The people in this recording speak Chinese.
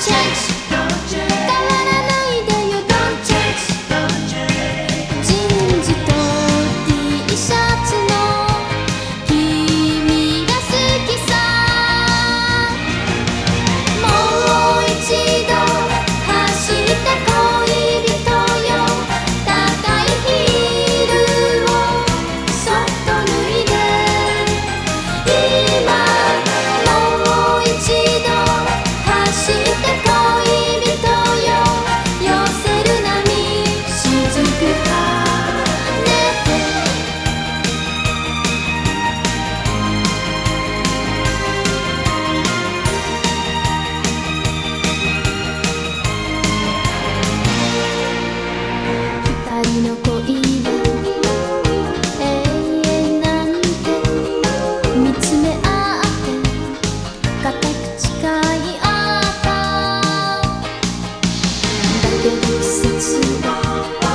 change. 细细吧。